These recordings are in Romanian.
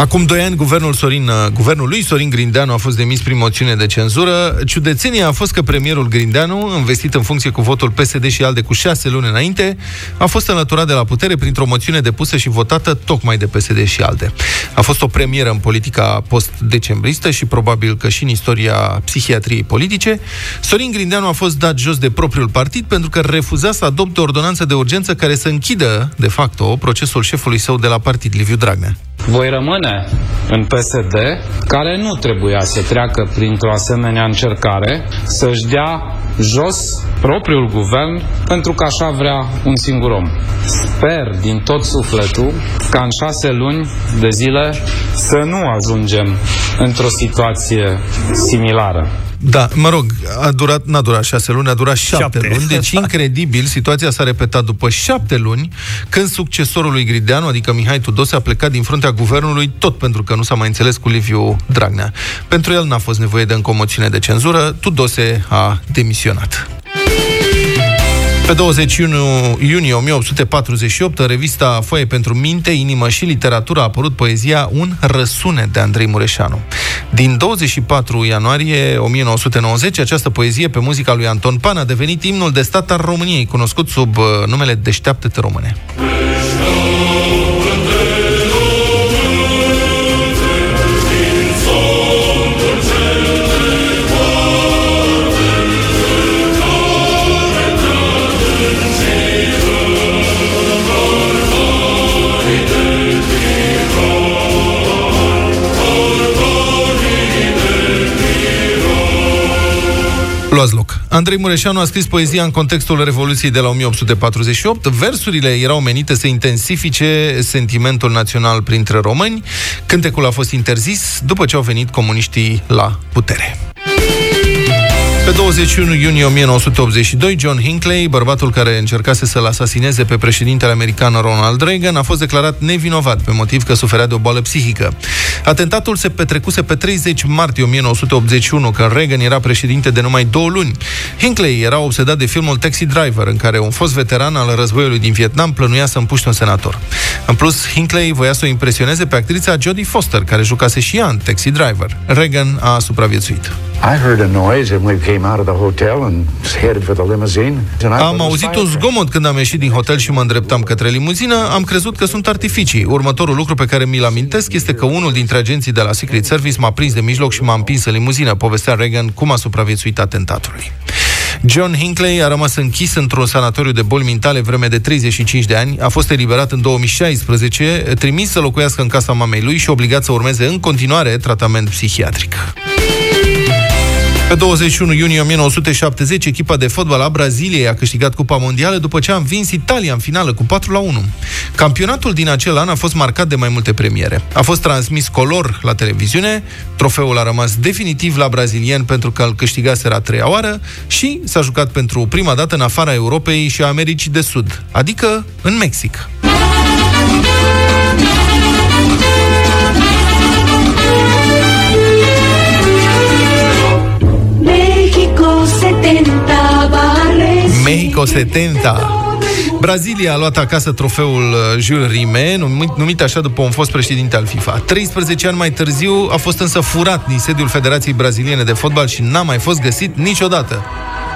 Acum doi ani, guvernul, Sorin, uh, guvernul lui Sorin Grindeanu a fost demis prin moțiune de cenzură. Ciudățenia a fost că premierul Grindeanu, investit în funcție cu votul PSD și ALDE cu șase luni înainte, a fost înlăturat de la putere printr-o moțiune depusă și votată tocmai de PSD și ALDE. A fost o premieră în politica post-decembristă și probabil că și în istoria psihiatriei politice. Sorin Grindeanu a fost dat jos de propriul partid pentru că refuza să adopte o ordonanță de urgență care să închidă, de facto, procesul șefului său de la partid, Liviu Dragnea. Voi rămâne în PSD, care nu trebuia să treacă printr-o asemenea încercare, să-și dea jos propriul guvern, pentru că așa vrea un singur om. Sper din tot sufletul ca în șase luni de zile să nu ajungem într-o situație similară. Da, mă rog, a durat, n-a durat șase luni, a durat șapte, șapte. luni, deci incredibil, situația s-a repetat după șapte luni, când succesorul lui Grideanu, adică Mihai Tudose, a plecat din fruntea guvernului, tot pentru că nu s-a mai înțeles cu Liviu Dragnea. Pentru el n-a fost nevoie de încomoțiune de cenzură, Tudose a demisionat. Pe 21 iunie 1848, în revista Foaie pentru Minte, Inimă și Literatură a apărut poezia Un răsune de Andrei Mureșanu. Din 24 ianuarie 1990, această poezie pe muzica lui Anton Pan a devenit imnul de stat al României, cunoscut sub uh, numele Deșteaptă-te Române. Andrei Mureșanu a scris poezia în contextul Revoluției de la 1848. Versurile erau menite să intensifice sentimentul național printre români. Cântecul a fost interzis după ce au venit comuniștii la putere. Pe 21 iunie 1982, John Hinckley, bărbatul care încercase să-l asasineze pe președintele american Ronald Reagan, a fost declarat nevinovat pe motiv că suferea de o boală psihică. Atentatul se petrecuse pe 30 martie 1981, când Reagan era președinte de numai două luni. Hinckley era obsedat de filmul Taxi Driver, în care un fost veteran al războiului din Vietnam plănuia să împuște un senator. În plus, Hinckley voia să o impresioneze pe actrița Jodie Foster, care jucase și ea în Taxi Driver. Reagan a supraviețuit. I heard a noise and we came out of the hotel and headed for the limousine. Am auzit un zgomot când am ieșit din hotel și mă îndreptam către limuzină. Am crezut că sunt artificii. Următorul lucru pe care mi-l amintesc este că unul dintre agenții de la Secret Service m-a prins de mijloc și m-a împins în limuzină. Povestea Reagan cum a supraviețuit atentatului. John Hinckley a rămas închis într-un sanatoriu de boli mentale vreme de 35 de ani, a fost eliberat în 2016, trimis să locuiască în casa mamei lui și obligat să urmeze în continuare tratament psihiatric. Pe 21 iunie 1970, echipa de fotbal a Braziliei a câștigat Cupa Mondială după ce a învins Italia în finală cu 4 la 1. Campionatul din acel an a fost marcat de mai multe premiere. A fost transmis color la televiziune, trofeul a rămas definitiv la brazilieni pentru că îl câștigaseră a treia oară și s-a jucat pentru prima dată în afara Europei și a Americii de Sud, adică în Mexic. 70. Brazilia a luat acasă trofeul uh, Jules Rime, numit, numit așa după un fost președinte al FIFA. 13 ani mai târziu a fost însă furat din sediul Federației Braziliene de Fotbal și n-a mai fost găsit niciodată.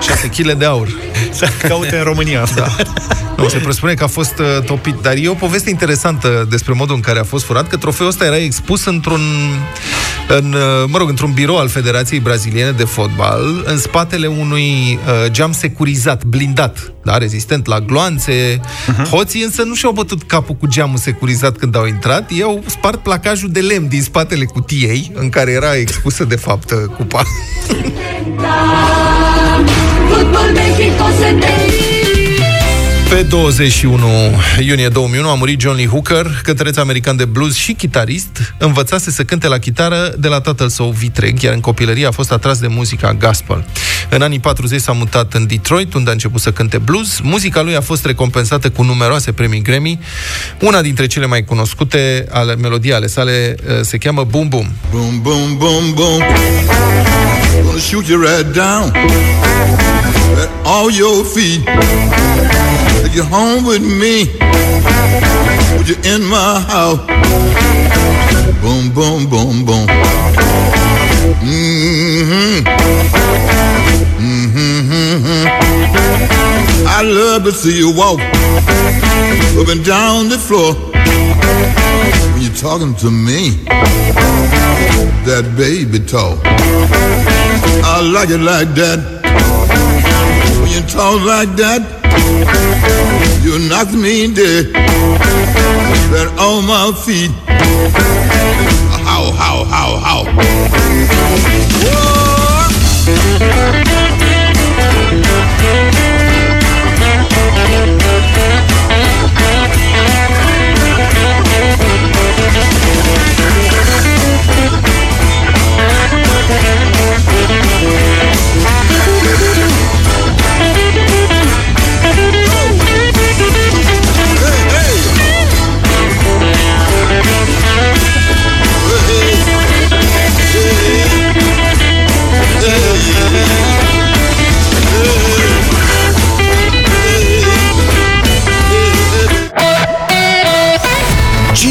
6 kg de aur. Să caute în România. Da. Nu, se presupune că a fost uh, topit. Dar e o poveste interesantă despre modul în care a fost furat, că trofeul ăsta era expus într-un, în, uh, mă rog, într-un birou al Federației Braziliene de Fotbal, în spatele unui uh, geam securizat, blindat, da, rezistent la gloanțe. Uh-huh. Hoții însă nu și-au bătut capul cu geamul securizat când au intrat, ei au spart placajul de lemn din spatele cutiei, în care era expusă, de fapt, uh, cupa. Fútbol México 70 pe 21 iunie 2001 a murit John Lee Hooker, cântăreț american de blues și chitarist. Învățase să cânte la chitară de la tatăl său vitreg, iar în copilărie a fost atras de muzica gospel. În anii 40 s-a mutat în Detroit, unde a început să cânte blues. Muzica lui a fost recompensată cu numeroase premii Grammy. Una dintre cele mai cunoscute ale melodii ale sale uh, se cheamă Boom Boom. Boom, boom, boom, boom. Gonna shoot you right down. at all your feet. Take you home with me. Put you in my house. Boom, boom, boom, boom. Mm-hmm. Mm-hmm. mm-hmm. I love to see you walk up and down the floor when you're talking to me. That baby talk. I like it like that. When you talk like that, you knock me dead. Then on my feet.